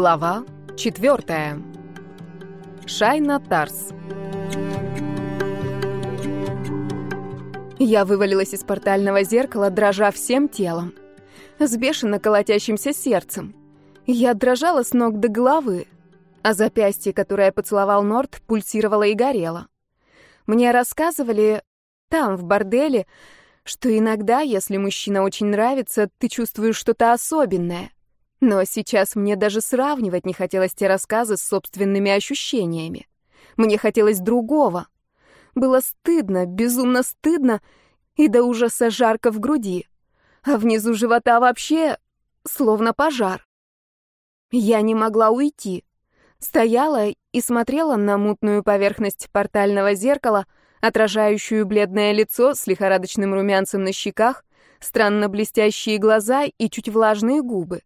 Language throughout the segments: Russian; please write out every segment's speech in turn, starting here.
Глава четвертая. Шайна Тарс. Я вывалилась из портального зеркала, дрожа всем телом, с бешено колотящимся сердцем. Я дрожала с ног до головы, а запястье, которое поцеловал Норт, пульсировало и горело. Мне рассказывали там, в борделе, что иногда, если мужчина очень нравится, ты чувствуешь что-то особенное. Но сейчас мне даже сравнивать не хотелось те рассказы с собственными ощущениями. Мне хотелось другого. Было стыдно, безумно стыдно и до ужаса жарко в груди. А внизу живота вообще словно пожар. Я не могла уйти. Стояла и смотрела на мутную поверхность портального зеркала, отражающую бледное лицо с лихорадочным румянцем на щеках, странно блестящие глаза и чуть влажные губы.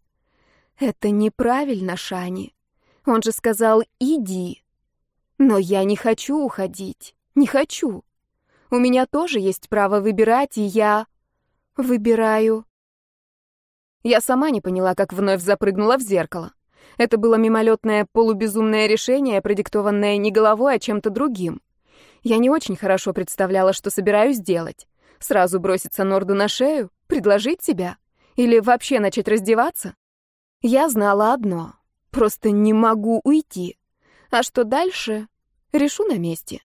Это неправильно, Шани. Он же сказал «иди». Но я не хочу уходить. Не хочу. У меня тоже есть право выбирать, и я... выбираю. Я сама не поняла, как вновь запрыгнула в зеркало. Это было мимолетное полубезумное решение, продиктованное не головой, а чем-то другим. Я не очень хорошо представляла, что собираюсь делать. Сразу броситься Норду на шею? Предложить себя? Или вообще начать раздеваться? Я знала одно. Просто не могу уйти. А что дальше? Решу на месте.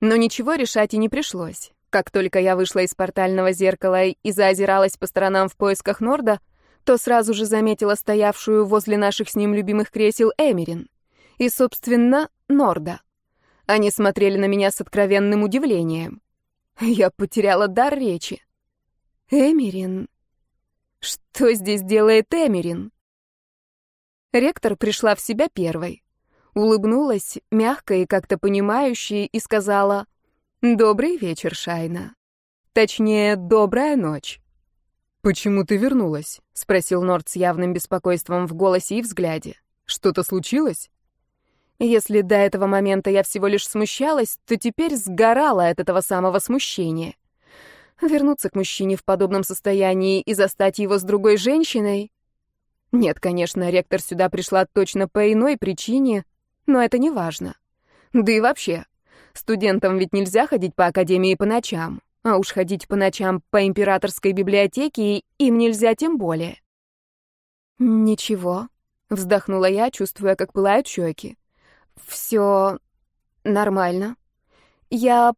Но ничего решать и не пришлось. Как только я вышла из портального зеркала и заозиралась по сторонам в поисках Норда, то сразу же заметила стоявшую возле наших с ним любимых кресел Эмерин. И, собственно, Норда. Они смотрели на меня с откровенным удивлением. Я потеряла дар речи. Эмерин... Что здесь делает Эмерин? Ректор пришла в себя первой. Улыбнулась, мягко и как-то понимающе, и сказала «Добрый вечер, Шайна. Точнее, добрая ночь». «Почему ты вернулась?» — спросил Норд с явным беспокойством в голосе и взгляде. «Что-то случилось?» Если до этого момента я всего лишь смущалась, то теперь сгорала от этого самого смущения. Вернуться к мужчине в подобном состоянии и застать его с другой женщиной? Нет, конечно, ректор сюда пришла точно по иной причине, но это не важно. Да и вообще, студентам ведь нельзя ходить по академии по ночам, а уж ходить по ночам по императорской библиотеке им нельзя тем более. «Ничего», — вздохнула я, чувствуя, как пылают щеки. «Все нормально. Я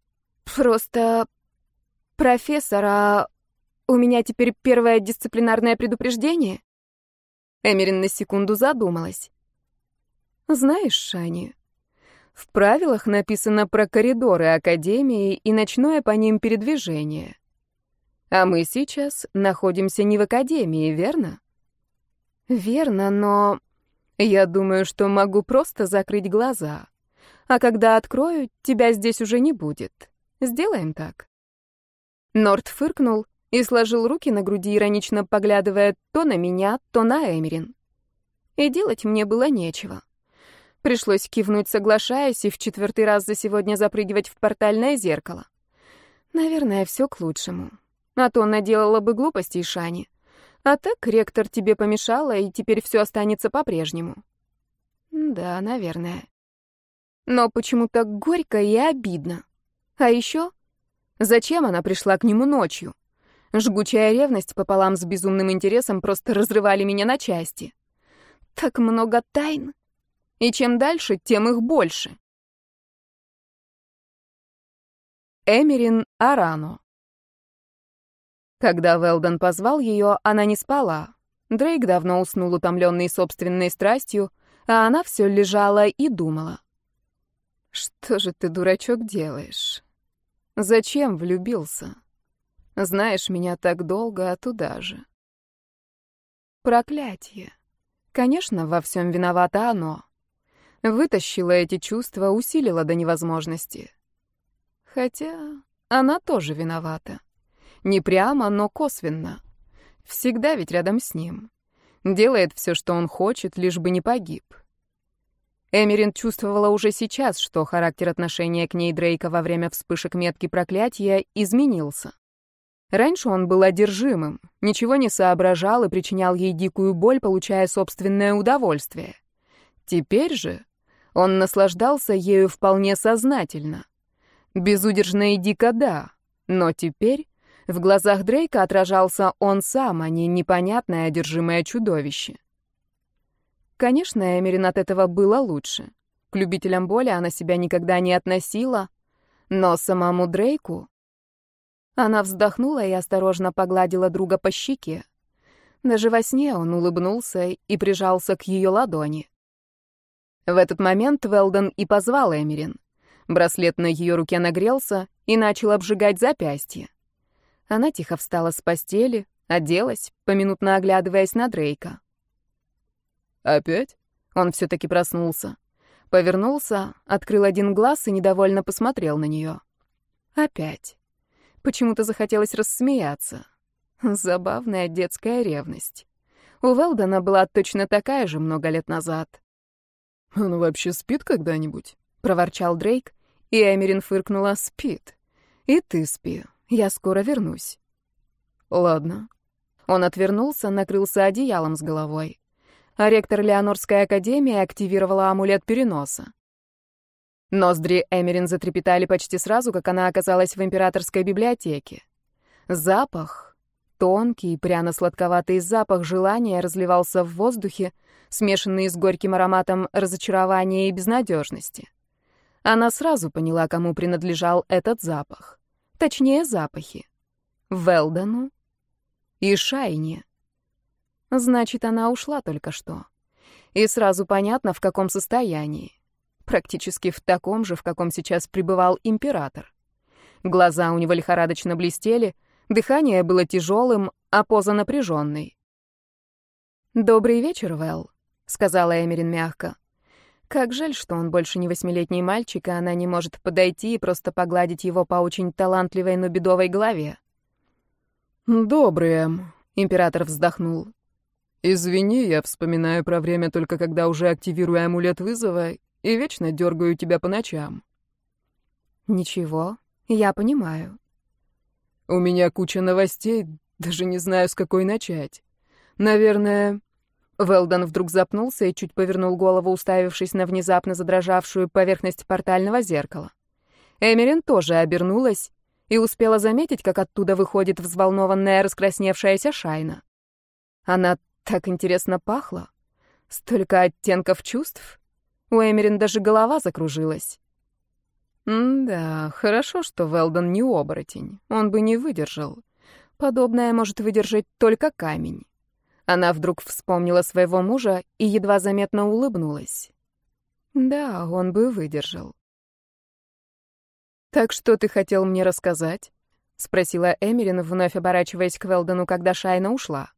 просто «Профессор, у меня теперь первое дисциплинарное предупреждение?» Эмерин на секунду задумалась. «Знаешь, Шани, в правилах написано про коридоры Академии и ночное по ним передвижение. А мы сейчас находимся не в Академии, верно?» «Верно, но я думаю, что могу просто закрыть глаза. А когда открою, тебя здесь уже не будет. Сделаем так?» Норт фыркнул и сложил руки на груди, иронично поглядывая то на меня, то на Эмерин. И делать мне было нечего. Пришлось кивнуть, соглашаясь, и в четвертый раз за сегодня запрыгивать в портальное зеркало. Наверное, все к лучшему. А то наделала бы глупостей Шани. А так ректор тебе помешала, и теперь все останется по-прежнему. Да, наверное. Но почему-то горько и обидно. А еще Зачем она пришла к нему ночью? Жгучая ревность пополам с безумным интересом просто разрывали меня на части. Так много тайн. И чем дальше, тем их больше. Эмерин Арано Когда Велдон позвал ее, она не спала. Дрейк давно уснул, утомленный собственной страстью, а она все лежала и думала. «Что же ты, дурачок, делаешь? Зачем влюбился? Знаешь меня так долго, а туда же. Проклятие. Конечно, во всем виновато оно. Вытащила эти чувства, усилила до невозможности. Хотя она тоже виновата. Не прямо, но косвенно. Всегда ведь рядом с ним. Делает все, что он хочет, лишь бы не погиб. Эмерин чувствовала уже сейчас, что характер отношения к ней Дрейка во время вспышек метки проклятия изменился. Раньше он был одержимым, ничего не соображал и причинял ей дикую боль, получая собственное удовольствие. Теперь же он наслаждался ею вполне сознательно. Безудержно и дико да, но теперь в глазах Дрейка отражался он сам, а не непонятное одержимое чудовище. Конечно, Эмерин от этого было лучше. К любителям боли она себя никогда не относила, но самому Дрейку она вздохнула и осторожно погладила друга по щеке. Даже во сне он улыбнулся и прижался к ее ладони. В этот момент Велден и позвал Эмерин. Браслет на ее руке нагрелся и начал обжигать запястье. Она тихо встала с постели, оделась, поминутно оглядываясь на Дрейка. «Опять?» Он все-таки проснулся. Повернулся, открыл один глаз и недовольно посмотрел на нее. «Опять». Почему-то захотелось рассмеяться. Забавная детская ревность. У Велдона была точно такая же много лет назад. «Он вообще спит когда-нибудь?» — проворчал Дрейк, и Эмерин фыркнула «Спит. И ты спи. Я скоро вернусь». «Ладно». Он отвернулся, накрылся одеялом с головой. А ректор Леонорской академии активировала амулет переноса. Ноздри Эмерин затрепетали почти сразу, как она оказалась в императорской библиотеке. Запах, тонкий, пряно-сладковатый запах желания разливался в воздухе, смешанный с горьким ароматом разочарования и безнадежности. Она сразу поняла, кому принадлежал этот запах. Точнее, запахи. Велдону и Шайне. Значит, она ушла только что. И сразу понятно, в каком состоянии практически в таком же, в каком сейчас пребывал император. Глаза у него лихорадочно блестели, дыхание было тяжелым, а поза напряженной. «Добрый вечер, Вэл», — сказала Эмерин мягко. Как жаль, что он больше не восьмилетний мальчик, и она не может подойти и просто погладить его по очень талантливой, но бедовой голове. «Добрый, Эм», — император вздохнул. «Извини, я вспоминаю про время только когда уже активирую амулет вызова и вечно дергаю тебя по ночам». «Ничего, я понимаю». «У меня куча новостей, даже не знаю, с какой начать. Наверное...» Велдон вдруг запнулся и чуть повернул голову, уставившись на внезапно задрожавшую поверхность портального зеркала. Эмерин тоже обернулась и успела заметить, как оттуда выходит взволнованная раскрасневшаяся Шайна. Она так интересно пахла. Столько оттенков чувств. У Эмерин даже голова закружилась. М-да, хорошо, что Велдон не оборотень. Он бы не выдержал. Подобное может выдержать только камень. Она вдруг вспомнила своего мужа и едва заметно улыбнулась. Да, он бы выдержал. «Так что ты хотел мне рассказать?» — спросила Эмерин, вновь оборачиваясь к Велдону, когда Шайна ушла.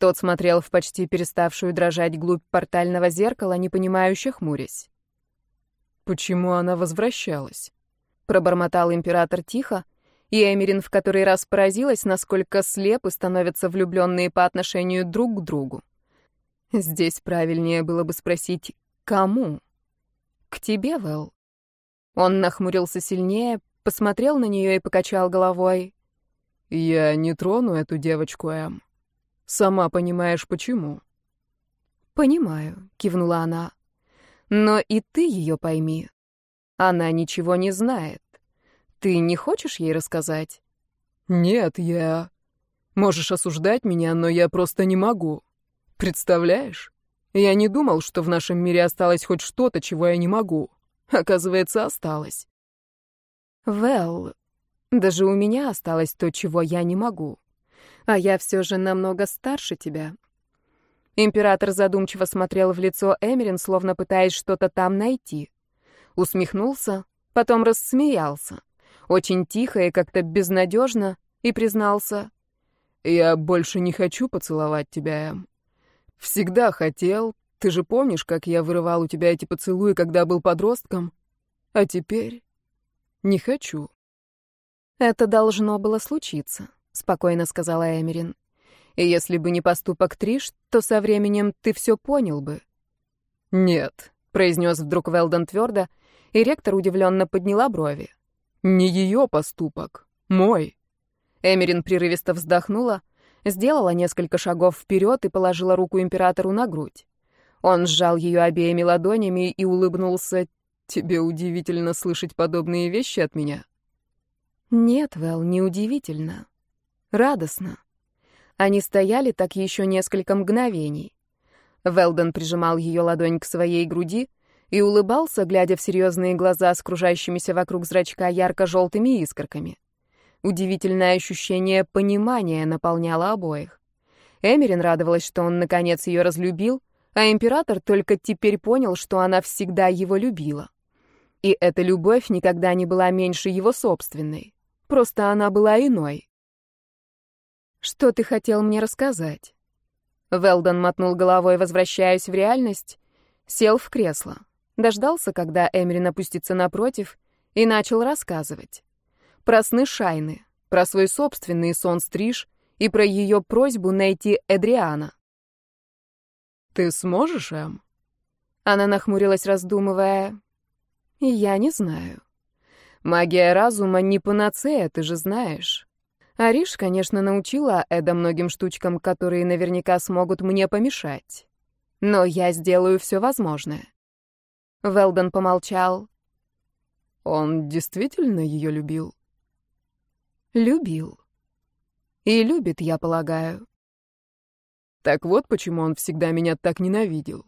Тот смотрел в почти переставшую дрожать глубь портального зеркала, не понимающе хмурясь. «Почему она возвращалась?» — пробормотал император тихо, и Эмерин в который раз поразилась, насколько слепы становятся влюбленные по отношению друг к другу. Здесь правильнее было бы спросить «кому?» «К тебе, Вэл?» Он нахмурился сильнее, посмотрел на нее и покачал головой. «Я не трону эту девочку, Эм. Сама понимаешь, почему. Понимаю, кивнула она. Но и ты ее пойми. Она ничего не знает. Ты не хочешь ей рассказать? Нет, я... Можешь осуждать меня, но я просто не могу. Представляешь? Я не думал, что в нашем мире осталось хоть что-то, чего я не могу. Оказывается, осталось. Вэл, даже у меня осталось то, чего я не могу а я все же намного старше тебя». Император задумчиво смотрел в лицо Эмерин, словно пытаясь что-то там найти. Усмехнулся, потом рассмеялся. Очень тихо и как-то безнадежно, и признался. «Я больше не хочу поцеловать тебя, Эм. Всегда хотел. Ты же помнишь, как я вырывал у тебя эти поцелуи, когда был подростком? А теперь не хочу». Это должно было случиться. — спокойно сказала Эмерин. «И если бы не поступок Триш, то со временем ты все понял бы». «Нет», — произнес вдруг Велдон твердо, и ректор удивленно подняла брови. «Не ее поступок, мой. Эмерин прерывисто вздохнула, сделала несколько шагов вперед и положила руку императору на грудь. Он сжал ее обеими ладонями и улыбнулся. «Тебе удивительно слышать подобные вещи от меня?» «Нет, Вэл, не удивительно. Радостно». Они стояли так еще несколько мгновений. Велден прижимал ее ладонь к своей груди и улыбался, глядя в серьезные глаза с кружащимися вокруг зрачка ярко-желтыми искорками. Удивительное ощущение понимания наполняло обоих. Эмерин радовалась, что он наконец ее разлюбил, а император только теперь понял, что она всегда его любила. И эта любовь никогда не была меньше его собственной. Просто она была иной. «Что ты хотел мне рассказать?» Велдон мотнул головой, возвращаясь в реальность, сел в кресло, дождался, когда Эмерин опустится напротив, и начал рассказывать. Про сны Шайны, про свой собственный сон-стриж и про ее просьбу найти Эдриана. «Ты сможешь, Эм?» Она нахмурилась, раздумывая. «Я не знаю. Магия разума не панацея, ты же знаешь. Ариш, конечно, научила Эда многим штучкам, которые наверняка смогут мне помешать. Но я сделаю все возможное». Велдон помолчал. «Он действительно ее любил?» «Любил. И любит, я полагаю». Так вот почему он всегда меня так ненавидел.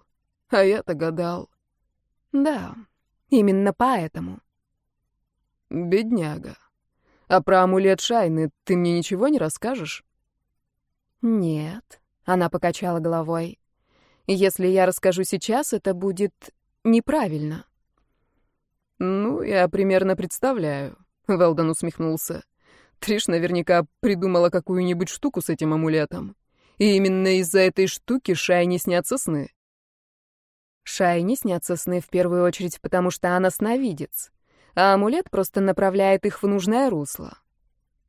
А я-то гадал. Да, именно поэтому. Бедняга. А про амулет Шайны ты мне ничего не расскажешь? Нет, она покачала головой. Если я расскажу сейчас, это будет неправильно. Ну, я примерно представляю, Велдон усмехнулся. Триш наверняка придумала какую-нибудь штуку с этим амулетом. И именно из-за этой штуки Шайне снятся сны. Шайне снятся сны в первую очередь, потому что она сновидец, а амулет просто направляет их в нужное русло.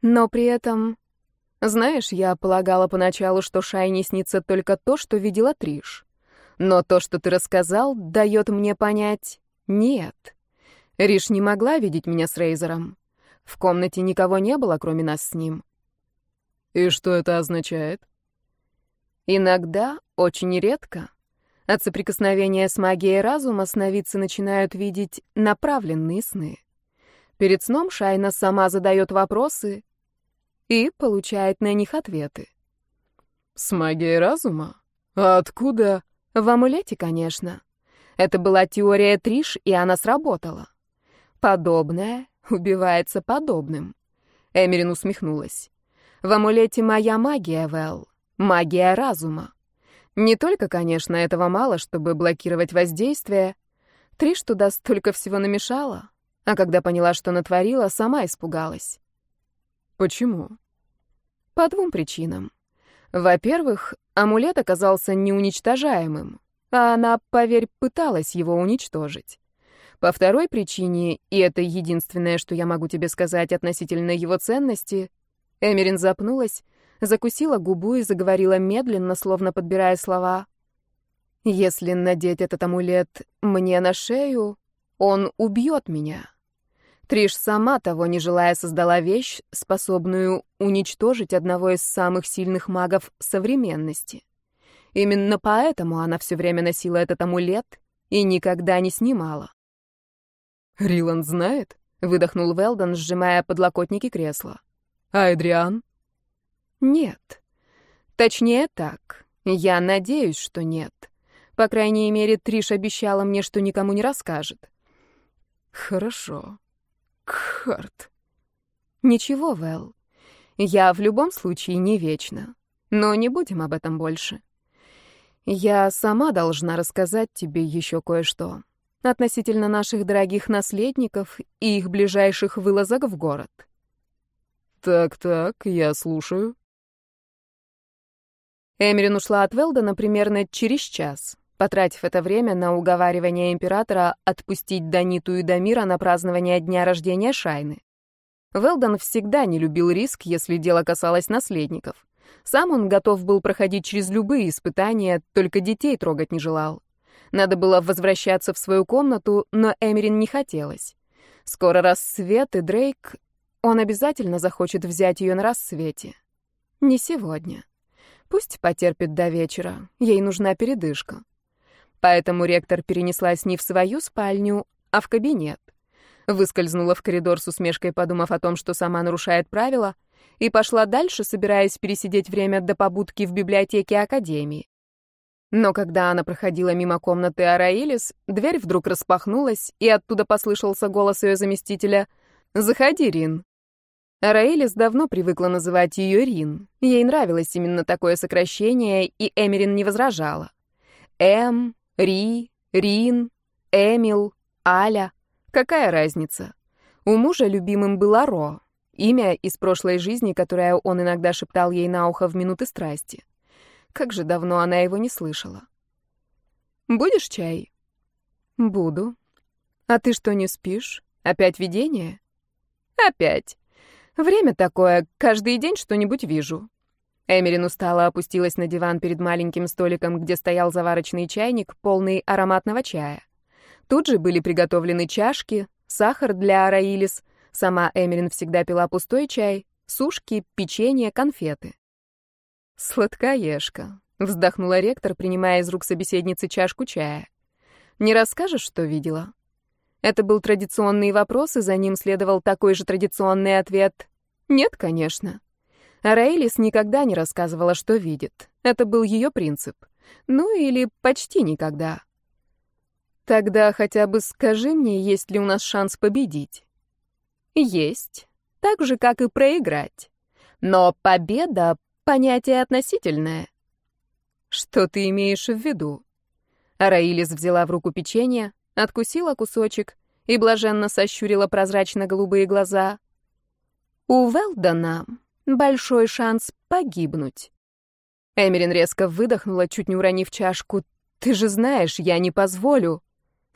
Но при этом... Знаешь, я полагала поначалу, что Шайне снится только то, что видела Триш. Но то, что ты рассказал, дает мне понять — нет. Риш не могла видеть меня с Рейзером. В комнате никого не было, кроме нас с ним. И что это означает? Иногда, очень редко, от соприкосновения с магией разума сновидцы начинают видеть направленные сны. Перед сном Шайна сама задает вопросы и получает на них ответы. «С магией разума? А откуда?» «В амулете, конечно. Это была теория Триш, и она сработала. Подобное убивается подобным». Эмерин усмехнулась. «В амулете моя магия, Вэл. Магия разума. Не только, конечно, этого мало, чтобы блокировать воздействие. Триш туда столько всего намешала, а когда поняла, что натворила, сама испугалась. Почему? По двум причинам. Во-первых, амулет оказался неуничтожаемым, а она, поверь, пыталась его уничтожить. По второй причине, и это единственное, что я могу тебе сказать относительно его ценности, Эмерин запнулась, закусила губу и заговорила медленно, словно подбирая слова. «Если надеть этот амулет мне на шею, он убьет меня». Триш сама, того не желая, создала вещь, способную уничтожить одного из самых сильных магов современности. Именно поэтому она все время носила этот амулет и никогда не снимала. «Риланд знает?» — выдохнул Велдон, сжимая подлокотники кресла. «А Эдриан?» Нет. Точнее так. Я надеюсь, что нет. По крайней мере, Триш обещала мне, что никому не расскажет. Хорошо. Кхарт. Ничего, Вэл. Я в любом случае не вечна. Но не будем об этом больше. Я сама должна рассказать тебе еще кое-что относительно наших дорогих наследников и их ближайших вылазок в город. Так-так, я слушаю. Эмерин ушла от Велдона примерно через час, потратив это время на уговаривание императора отпустить Даниту и Дамира на празднование дня рождения Шайны. Велдон всегда не любил риск, если дело касалось наследников. Сам он готов был проходить через любые испытания, только детей трогать не желал. Надо было возвращаться в свою комнату, но Эмерин не хотелось. Скоро рассвет, и Дрейк... он обязательно захочет взять ее на рассвете. Не сегодня. Пусть потерпит до вечера, ей нужна передышка. Поэтому ректор перенеслась не в свою спальню, а в кабинет. Выскользнула в коридор с усмешкой, подумав о том, что сама нарушает правила, и пошла дальше, собираясь пересидеть время до побудки в библиотеке Академии. Но когда она проходила мимо комнаты Араилис, дверь вдруг распахнулась, и оттуда послышался голос ее заместителя «Заходи, Рин». Араилис давно привыкла называть ее Рин. Ей нравилось именно такое сокращение, и Эмерин не возражала. Эм, Ри, Рин, Эмил, Аля. Какая разница? У мужа любимым было Ро, имя из прошлой жизни, которое он иногда шептал ей на ухо в минуты страсти. Как же давно она его не слышала. «Будешь чай?» «Буду. А ты что, не спишь? Опять видение?» «Опять. Время такое, каждый день что-нибудь вижу. Эмерин устало опустилась на диван перед маленьким столиком, где стоял заварочный чайник, полный ароматного чая. Тут же были приготовлены чашки, сахар для Араилис, сама Эмерин всегда пила пустой чай, сушки, печенье, конфеты. «Сладкоежка», — вздохнула ректор, принимая из рук собеседницы чашку чая. «Не расскажешь, что видела?» Это был традиционный вопрос, и за ним следовал такой же традиционный ответ «Нет, конечно». Раэлис никогда не рассказывала, что видит. Это был ее принцип. Ну или почти никогда. Тогда хотя бы скажи мне, есть ли у нас шанс победить? Есть. Так же, как и проиграть. Но победа — понятие относительное. Что ты имеешь в виду? Араилис взяла в руку печенье, откусила кусочек и блаженно сощурила прозрачно-голубые глаза. У Велдона большой шанс погибнуть. Эмерин резко выдохнула, чуть не уронив чашку. «Ты же знаешь, я не позволю».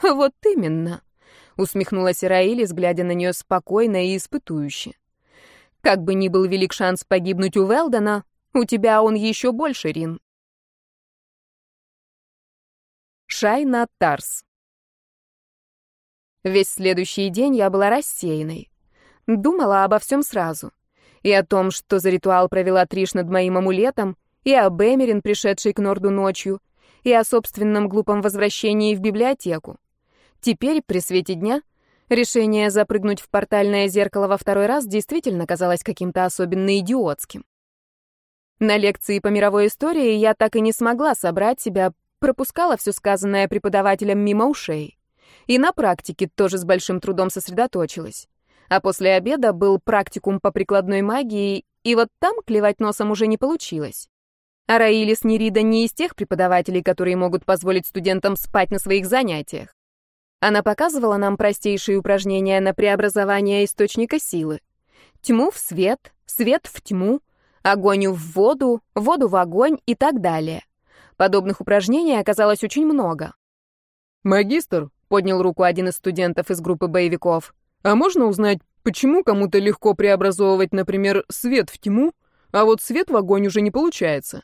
«Вот именно», — усмехнулась Ираилис, глядя на нее спокойно и испытующе. «Как бы ни был велик шанс погибнуть у Велдона, у тебя он еще больше, Рин». Шайна Тарс Весь следующий день я была рассеянной. Думала обо всем сразу и о том, что за ритуал провела Триш над моим амулетом, и о Эмерин, пришедшей к Норду ночью, и о собственном глупом возвращении в библиотеку. Теперь, при свете дня, решение запрыгнуть в портальное зеркало во второй раз действительно казалось каким-то особенно идиотским. На лекции по мировой истории я так и не смогла собрать себя, пропускала все сказанное преподавателем мимо ушей. И на практике тоже с большим трудом сосредоточилась. А после обеда был практикум по прикладной магии, и вот там клевать носом уже не получилось. А Раилис Нерида не из тех преподавателей, которые могут позволить студентам спать на своих занятиях. Она показывала нам простейшие упражнения на преобразование источника силы. Тьму в свет, свет в тьму, огонь в воду, воду в огонь и так далее. Подобных упражнений оказалось очень много. «Магистр», — поднял руку один из студентов из группы боевиков, а можно узнать, почему кому-то легко преобразовывать, например, свет в тьму, а вот свет в огонь уже не получается?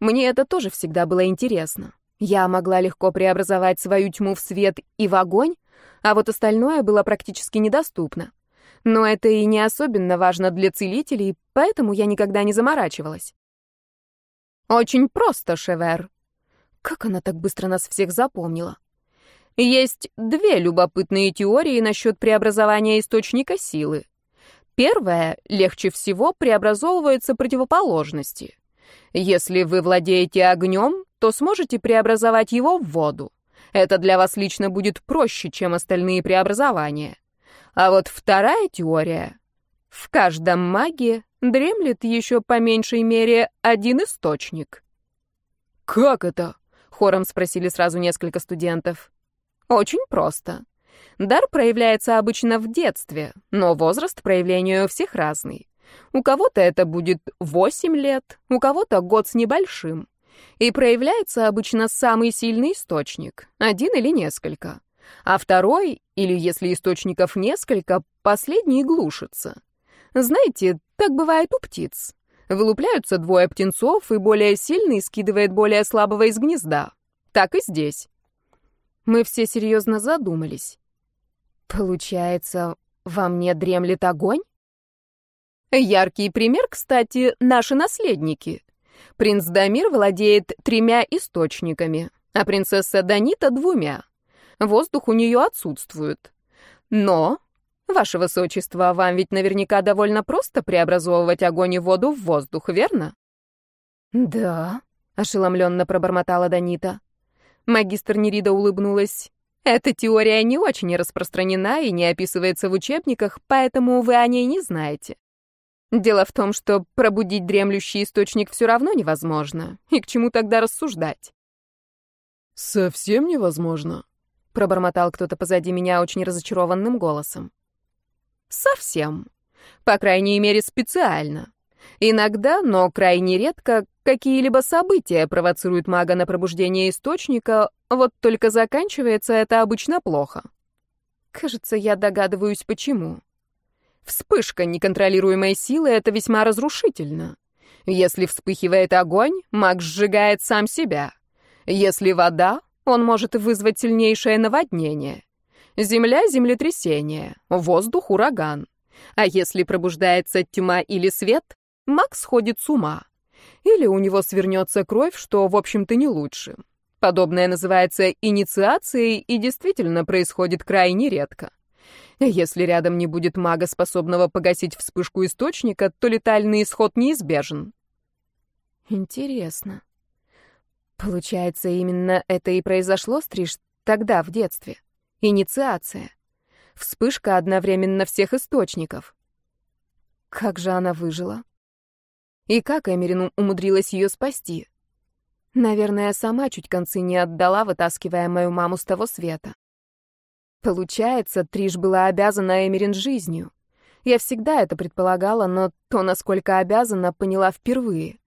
Мне это тоже всегда было интересно. Я могла легко преобразовать свою тьму в свет и в огонь, а вот остальное было практически недоступно. Но это и не особенно важно для целителей, поэтому я никогда не заморачивалась. Очень просто, Шевер. Как она так быстро нас всех запомнила? Есть две любопытные теории насчет преобразования источника силы. Первая — легче всего преобразовываются противоположности. Если вы владеете огнем, то сможете преобразовать его в воду. Это для вас лично будет проще, чем остальные преобразования. А вот вторая теория. В каждом маге дремлет еще по меньшей мере один источник. «Как это?» — хором спросили сразу несколько студентов. Очень просто. Дар проявляется обычно в детстве, но возраст проявления у всех разный. У кого-то это будет 8 лет, у кого-то год с небольшим. И проявляется обычно самый сильный источник, один или несколько. А второй, или если источников несколько, последний глушится. Знаете, так бывает у птиц. Вылупляются двое птенцов, и более сильный скидывает более слабого из гнезда. Так и здесь. Мы все серьезно задумались. Получается, во мне дремлет огонь? Яркий пример, кстати, наши наследники. Принц Дамир владеет тремя источниками, а принцесса Данита — двумя. Воздух у нее отсутствует. Но, ваше высочество, вам ведь наверняка довольно просто преобразовывать огонь и воду в воздух, верно? Да, ошеломленно пробормотала Данита. Магистр Нерида улыбнулась. Эта теория не очень распространена и не описывается в учебниках, поэтому вы о ней не знаете. Дело в том, что пробудить дремлющий источник все равно невозможно. И к чему тогда рассуждать? «Совсем невозможно», — пробормотал кто-то позади меня очень разочарованным голосом. «Совсем. По крайней мере, специально. Иногда, но крайне редко, какие-либо события провоцируют мага на пробуждение источника, вот только заканчивается это обычно плохо. Кажется, я догадываюсь, почему. Вспышка неконтролируемой силы — это весьма разрушительно. Если вспыхивает огонь, маг сжигает сам себя. Если вода, он может вызвать сильнейшее наводнение. Земля — землетрясение, воздух — ураган. А если пробуждается тьма или свет, маг сходит с ума. Или у него свернется кровь, что, в общем-то, не лучше. Подобное называется инициацией и действительно происходит крайне редко. Если рядом не будет мага, способного погасить вспышку источника, то летальный исход неизбежен. Интересно. Получается, именно это и произошло, Стриж, тогда, в детстве. Инициация. Вспышка одновременно всех источников. Как же она выжила? И как Эмерин умудрилась ее спасти? Наверное, сама чуть концы не отдала, вытаскивая мою маму с того света. Получается, Триш была обязана Эмерин жизнью. Я всегда это предполагала, но то, насколько обязана, поняла впервые.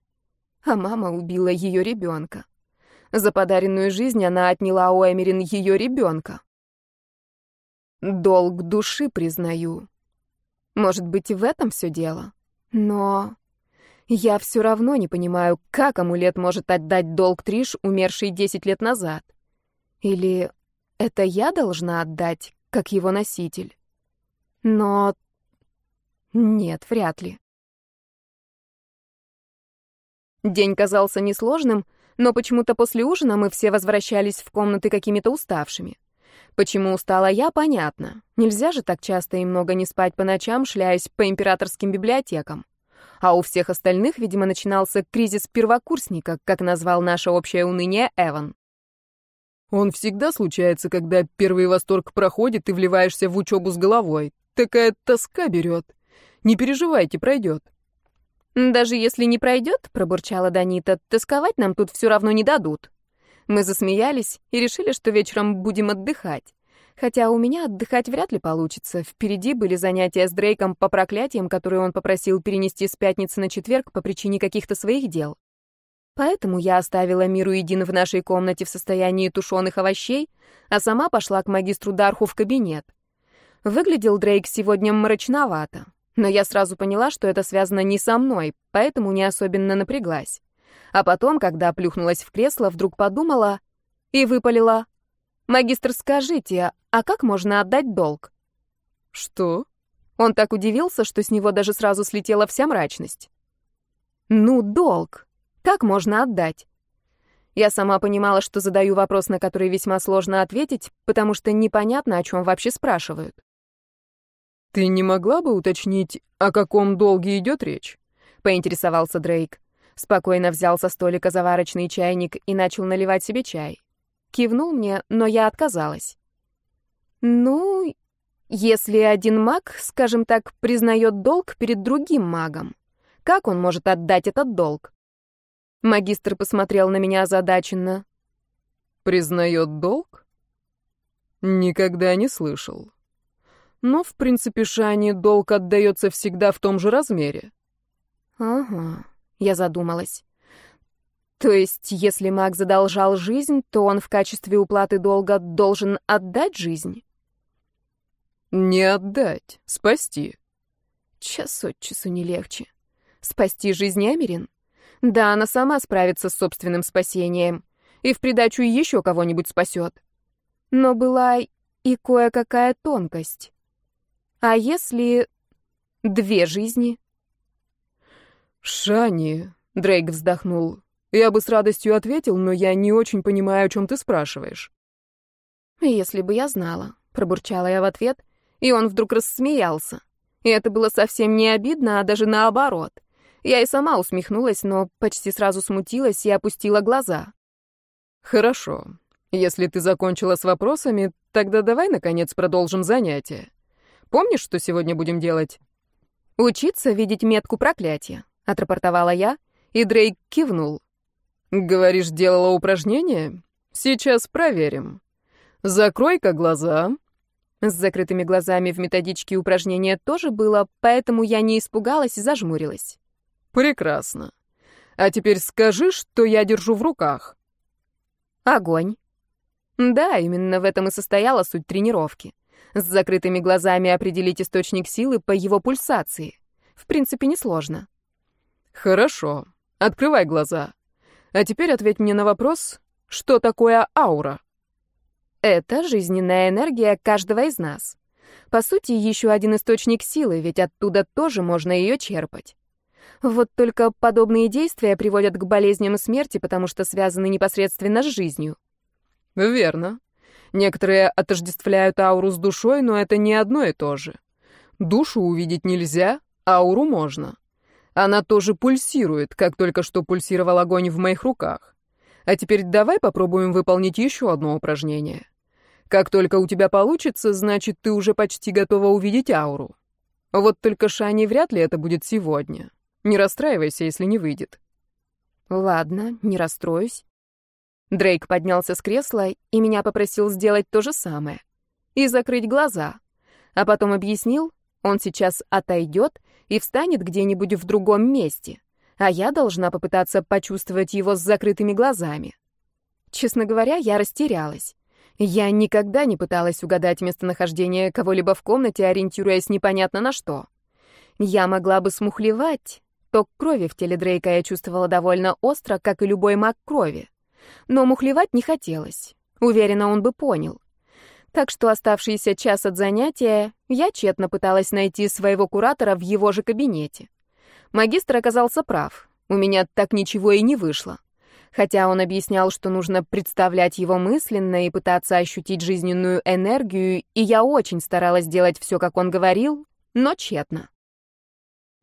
А мама убила ее ребенка. За подаренную жизнь она отняла у Эмерин ее ребенка. Долг души признаю. Может быть, и в этом все дело. Но я все равно не понимаю, как амулет может отдать долг Триш, умершей 10 лет назад. Или это я должна отдать, как его носитель? Но... Нет, вряд ли. День казался несложным, но почему-то после ужина мы все возвращались в комнаты какими-то уставшими. Почему устала я, понятно. Нельзя же так часто и много не спать по ночам, шляясь по императорским библиотекам а у всех остальных, видимо, начинался кризис первокурсника, как назвал наше общее уныние Эван. Он всегда случается, когда первый восторг проходит и вливаешься в учебу с головой. Такая тоска берет. Не переживайте, пройдет. Даже если не пройдет, пробурчала Данита, тосковать нам тут все равно не дадут. Мы засмеялись и решили, что вечером будем отдыхать. Хотя у меня отдыхать вряд ли получится. Впереди были занятия с Дрейком по проклятиям, которые он попросил перенести с пятницы на четверг по причине каких-то своих дел. Поэтому я оставила Миру Един в нашей комнате в состоянии тушеных овощей, а сама пошла к магистру Дарху в кабинет. Выглядел Дрейк сегодня мрачновато, но я сразу поняла, что это связано не со мной, поэтому не особенно напряглась. А потом, когда плюхнулась в кресло, вдруг подумала и выпалила. «Магистр, скажите, а как можно отдать долг?» «Что?» Он так удивился, что с него даже сразу слетела вся мрачность. «Ну, долг. Как можно отдать?» Я сама понимала, что задаю вопрос, на который весьма сложно ответить, потому что непонятно, о чем вообще спрашивают. «Ты не могла бы уточнить, о каком долге идет речь?» — поинтересовался Дрейк. Спокойно взял со столика заварочный чайник и начал наливать себе чай. Кивнул мне, но я отказалась. Ну, если один маг, скажем так, признает долг перед другим магом, как он может отдать этот долг? Магистр посмотрел на меня озадаченно. Признает долг? Никогда не слышал. Но, в принципе, Шане долг отдается всегда в том же размере. Ага, я задумалась. То есть, если маг задолжал жизнь, то он в качестве уплаты долга должен отдать жизнь? Не отдать, спасти. Час от часу не легче. Спасти жизнь Эмерин? Да, она сама справится с собственным спасением. И в придачу еще кого-нибудь спасет. Но была и кое-какая тонкость. А если две жизни? «Шани», — Дрейк вздохнул, — «я бы с радостью ответил, но я не очень понимаю, о чем ты спрашиваешь». «Если бы я знала», — пробурчала я в ответ, и он вдруг рассмеялся. И это было совсем не обидно, а даже наоборот. Я и сама усмехнулась, но почти сразу смутилась и опустила глаза. «Хорошо. Если ты закончила с вопросами, тогда давай, наконец, продолжим занятие. Помнишь, что сегодня будем делать?» «Учиться видеть метку проклятия», — отрапортовала я, и Дрейк кивнул. «Говоришь, делала упражнение? Сейчас проверим. Закрой-ка глаза». С закрытыми глазами в методичке упражнения тоже было, поэтому я не испугалась и зажмурилась. «Прекрасно. А теперь скажи, что я держу в руках». «Огонь». Да, именно в этом и состояла суть тренировки. С закрытыми глазами определить источник силы по его пульсации. В принципе, несложно. Хорошо. Открывай глаза. А теперь ответь мне на вопрос, что такое аура? Это жизненная энергия каждого из нас. По сути, еще один источник силы, ведь оттуда тоже можно ее черпать. Вот только подобные действия приводят к болезням и смерти, потому что связаны непосредственно с жизнью. Верно. Некоторые отождествляют ауру с душой, но это не одно и то же. Душу увидеть нельзя, ауру можно. Она тоже пульсирует, как только что пульсировал огонь в моих руках. А теперь давай попробуем выполнить еще одно упражнение. Как только у тебя получится, значит, ты уже почти готова увидеть ауру. Вот только Шани вряд ли это будет сегодня. Не расстраивайся, если не выйдет. Ладно, не расстроюсь. Дрейк поднялся с кресла и меня попросил сделать то же самое. И закрыть глаза. А потом объяснил, он сейчас отойдет и встанет где-нибудь в другом месте, а я должна попытаться почувствовать его с закрытыми глазами. Честно говоря, я растерялась. Я никогда не пыталась угадать местонахождение кого-либо в комнате, ориентируясь непонятно на что. Я могла бы смухлевать. Ток крови в теле Дрейка я чувствовала довольно остро, как и любой маг крови. Но мухлевать не хотелось. Уверена, он бы понял. Так что оставшийся час от занятия я тщетно пыталась найти своего куратора в его же кабинете. Магистр оказался прав. У меня так ничего и не вышло. Хотя он объяснял, что нужно представлять его мысленно и пытаться ощутить жизненную энергию, и я очень старалась делать все, как он говорил, но тщетно.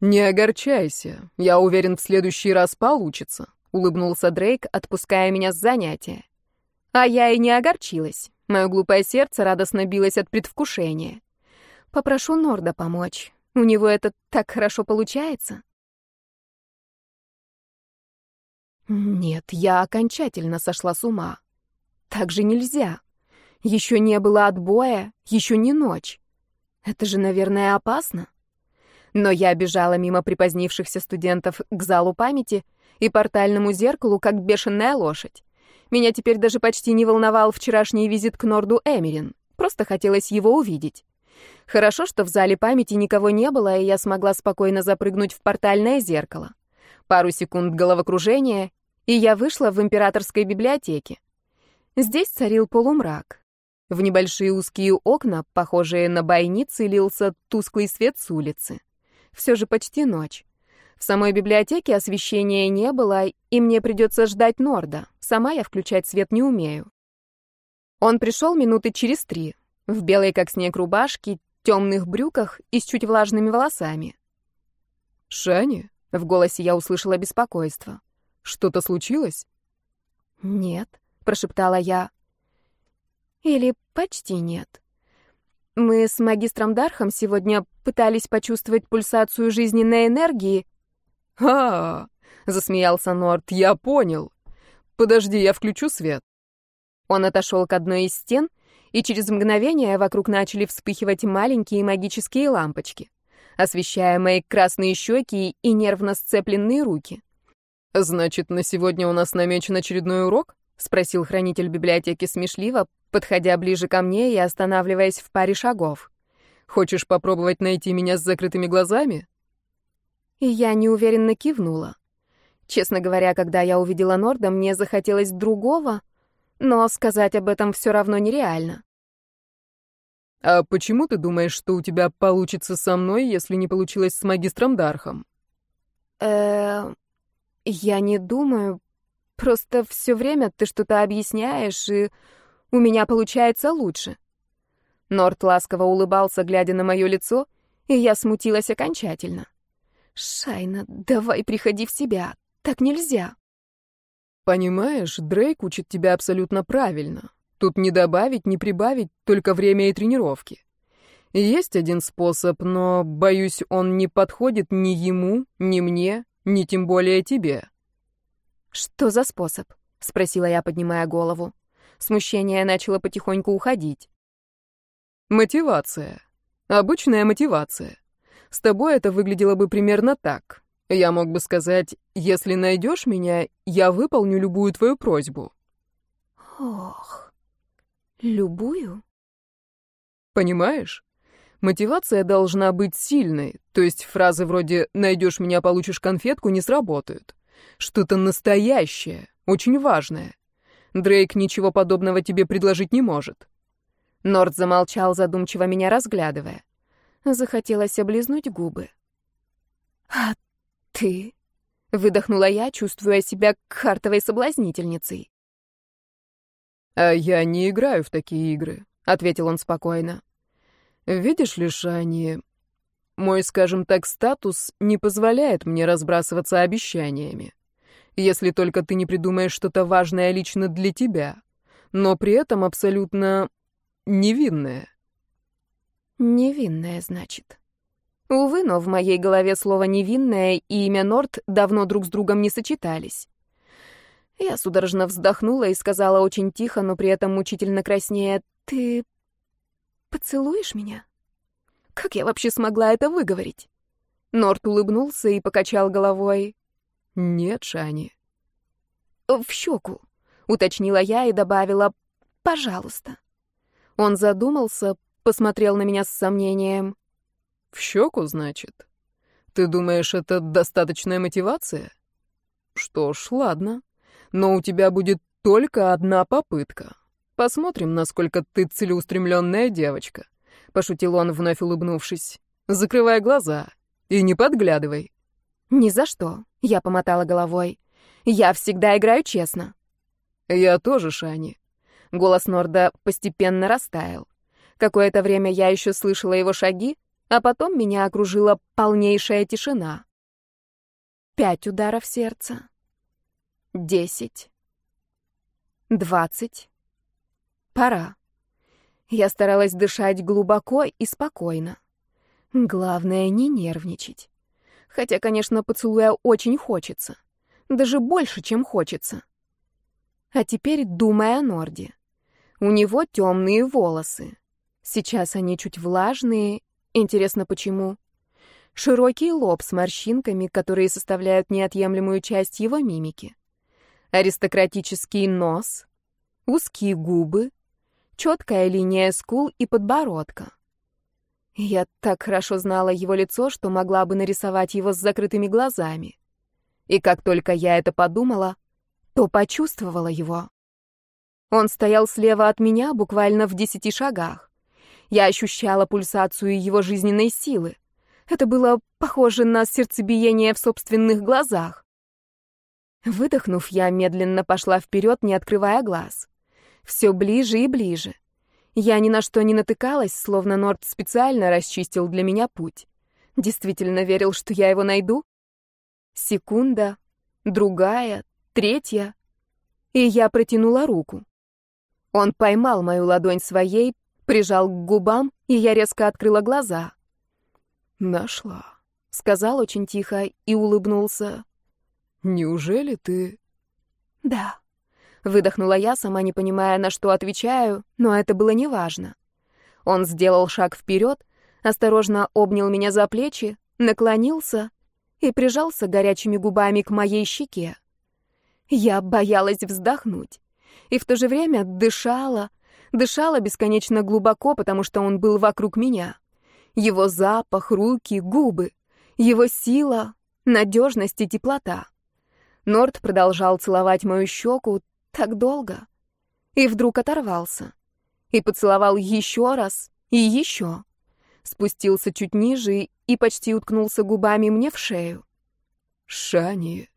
«Не огорчайся. Я уверен, в следующий раз получится», — улыбнулся Дрейк, отпуская меня с занятия. А я и не огорчилась. Мое глупое сердце радостно билось от предвкушения. Попрошу Норда помочь. У него это так хорошо получается. Нет, я окончательно сошла с ума. Так же нельзя. Еще не было отбоя, еще не ночь. Это же, наверное, опасно. Но я бежала мимо припозднившихся студентов к залу памяти и портальному зеркалу, как бешеная лошадь. Меня теперь даже почти не волновал вчерашний визит к Норду Эмерин. Просто хотелось его увидеть. Хорошо, что в зале памяти никого не было, и я смогла спокойно запрыгнуть в портальное зеркало. Пару секунд головокружения, и я вышла в императорской библиотеке. Здесь царил полумрак. В небольшие узкие окна, похожие на бойницы, лился тусклый свет с улицы. Все же почти ночь. В самой библиотеке освещения не было, и мне придется ждать Норда. Сама я включать свет не умею. Он пришел минуты через три, в белой как снег рубашке, темных брюках и с чуть влажными волосами. «Шани?» — в голосе я услышала беспокойство. «Что-то случилось?» «Нет», — прошептала я. «Или почти нет. Мы с магистром Дархом сегодня пытались почувствовать пульсацию жизненной энергии, «А, засмеялся Норт, — я понял. Подожди, я включу свет». Он отошел к одной из стен, и через мгновение вокруг начали вспыхивать маленькие магические лампочки, освещая мои красные щеки и нервно сцепленные руки. «Значит, на сегодня у нас намечен очередной урок?» — спросил хранитель библиотеки смешливо, подходя ближе ко мне и останавливаясь в паре шагов. «Хочешь попробовать найти меня с закрытыми глазами?» И я неуверенно кивнула. Честно говоря, когда я увидела Норда, мне захотелось другого, но сказать об этом все равно нереально. «А почему ты думаешь, что у тебя получится со мной, если не получилось с магистром Дархом?» Э, я не думаю. Просто все время ты что-то объясняешь, и у меня получается лучше. Норт ласково улыбался, глядя на мое лицо, и я смутилась окончательно. «Шайна, давай приходи в себя. Так нельзя». «Понимаешь, Дрейк учит тебя абсолютно правильно. Тут не добавить, не прибавить, только время и тренировки. Есть один способ, но, боюсь, он не подходит ни ему, ни мне, ни тем более тебе». «Что за способ?» — спросила я, поднимая голову. Смущение начало потихоньку уходить. «Мотивация. Обычная мотивация. С тобой это выглядело бы примерно так. Я мог бы сказать, если найдешь меня, я выполню любую твою просьбу». «Ох, любую?» «Понимаешь? Мотивация должна быть сильной, то есть фразы вроде «найдешь меня, получишь конфетку» не сработают. Что-то настоящее, очень важное. Дрейк ничего подобного тебе предложить не может. Норд замолчал, задумчиво меня разглядывая. Захотелось облизнуть губы. «А ты?» — выдохнула я, чувствуя себя картовой соблазнительницей. «А я не играю в такие игры», — ответил он спокойно. Видишь ли, Шани, мой, скажем так, статус не позволяет мне разбрасываться обещаниями. Если только ты не придумаешь что-то важное лично для тебя, но при этом абсолютно невинное. Невинное, значит. Увы, но в моей голове слово «невинное» и имя Норт давно друг с другом не сочетались. Я судорожно вздохнула и сказала очень тихо, но при этом мучительно краснея, «Ты Поцелуешь меня? Как я вообще смогла это выговорить? Норт улыбнулся и покачал головой. Нет, Шани. В щеку, уточнила я и добавила «пожалуйста». Он задумался, посмотрел на меня с сомнением. В щеку, значит? Ты думаешь, это достаточная мотивация? Что ж, ладно. Но у тебя будет только одна попытка. Посмотрим, насколько ты целеустремленная девочка», — пошутил он, вновь улыбнувшись. «Закрывай глаза и не подглядывай». «Ни за что», — я помотала головой. «Я всегда играю честно». «Я тоже, Шани». Голос Норда постепенно растаял. Какое-то время я еще слышала его шаги, а потом меня окружила полнейшая тишина. Пять ударов сердца. Десять. Двадцать. Пора. Я старалась дышать глубоко и спокойно. Главное, не нервничать. Хотя, конечно, поцелуя очень хочется. Даже больше, чем хочется. А теперь думай о Норде. У него темные волосы. Сейчас они чуть влажные. Интересно, почему? Широкий лоб с морщинками, которые составляют неотъемлемую часть его мимики. Аристократический нос. Узкие губы четкая линия скул и подбородка. Я так хорошо знала его лицо, что могла бы нарисовать его с закрытыми глазами. И как только я это подумала, то почувствовала его. Он стоял слева от меня, буквально в десяти шагах. Я ощущала пульсацию его жизненной силы. Это было похоже на сердцебиение в собственных глазах. Выдохнув, я медленно пошла вперед, не открывая глаз все ближе и ближе. Я ни на что не натыкалась, словно Норд специально расчистил для меня путь. Действительно верил, что я его найду? Секунда, другая, третья. И я протянула руку. Он поймал мою ладонь своей, прижал к губам, и я резко открыла глаза. «Нашла», — сказал очень тихо и улыбнулся. «Неужели ты...» «Да». Выдохнула я, сама не понимая, на что отвечаю, но это было неважно. Он сделал шаг вперед, осторожно обнял меня за плечи, наклонился и прижался горячими губами к моей щеке. Я боялась вздохнуть и в то же время дышала, дышала бесконечно глубоко, потому что он был вокруг меня. Его запах, руки, губы, его сила, надежность и теплота. Норд продолжал целовать мою щеку, так долго. И вдруг оторвался. И поцеловал еще раз и еще. Спустился чуть ниже и почти уткнулся губами мне в шею. Шани,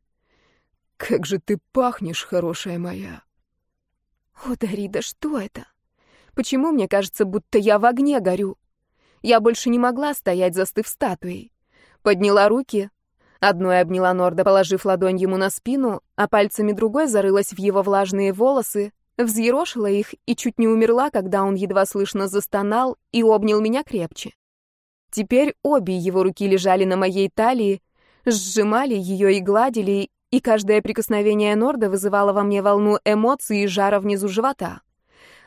как же ты пахнешь, хорошая моя. О, Дарида, что это? Почему мне кажется, будто я в огне горю? Я больше не могла стоять, застыв статуей. Подняла руки, одной обняла Норда, положив ладонь ему на спину, а пальцами другой зарылась в его влажные волосы, взъерошила их и чуть не умерла, когда он едва слышно застонал и обнял меня крепче. Теперь обе его руки лежали на моей талии, сжимали ее и гладили, и каждое прикосновение Норда вызывало во мне волну эмоций и жара внизу живота.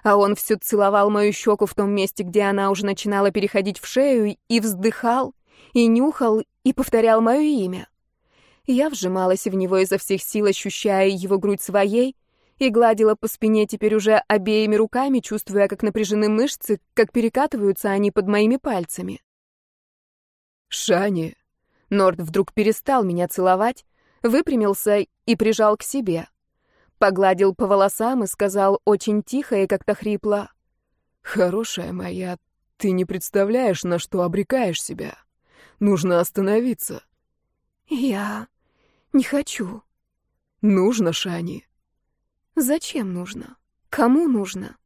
А он все целовал мою щеку в том месте, где она уже начинала переходить в шею, и вздыхал, и нюхал, и повторял мое имя. Я вжималась в него изо всех сил, ощущая его грудь своей, и гладила по спине теперь уже обеими руками, чувствуя, как напряжены мышцы, как перекатываются они под моими пальцами. «Шани!» Норд вдруг перестал меня целовать, выпрямился и прижал к себе. Погладил по волосам и сказал очень тихо и как-то хрипло. «Хорошая моя, ты не представляешь, на что обрекаешь себя. Нужно остановиться». «Я не хочу». «Нужно, Шани». «Зачем нужно? Кому нужно?»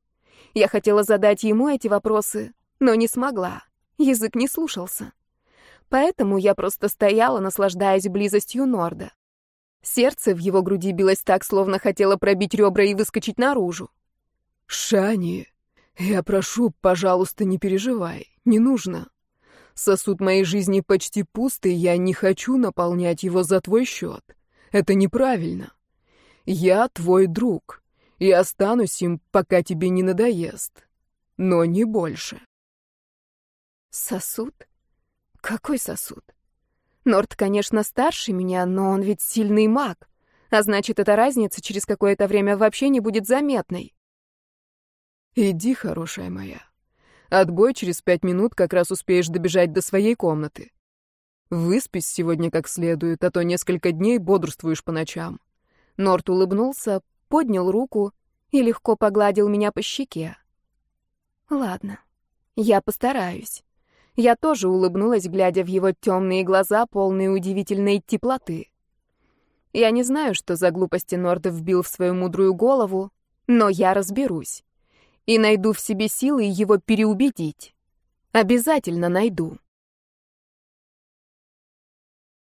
Я хотела задать ему эти вопросы, но не смогла. Язык не слушался. Поэтому я просто стояла, наслаждаясь близостью Норда. Сердце в его груди билось так, словно хотело пробить ребра и выскочить наружу. «Шани, я прошу, пожалуйста, не переживай, не нужно. Сосуд моей жизни почти пустый, я не хочу наполнять его за твой счет. Это неправильно. Я твой друг, и останусь им, пока тебе не надоест. Но не больше». «Сосуд? Какой сосуд?» Норд, конечно, старше меня, но он ведь сильный маг. А значит, эта разница через какое-то время вообще не будет заметной. Иди, хорошая моя. Отбой через пять минут как раз успеешь добежать до своей комнаты. Выспись сегодня как следует, а то несколько дней бодрствуешь по ночам. Норт улыбнулся, поднял руку и легко погладил меня по щеке. Ладно, я постараюсь. Я тоже улыбнулась, глядя в его темные глаза, полные удивительной теплоты. Я не знаю, что за глупости Норд вбил в свою мудрую голову, но я разберусь. И найду в себе силы его переубедить. Обязательно найду.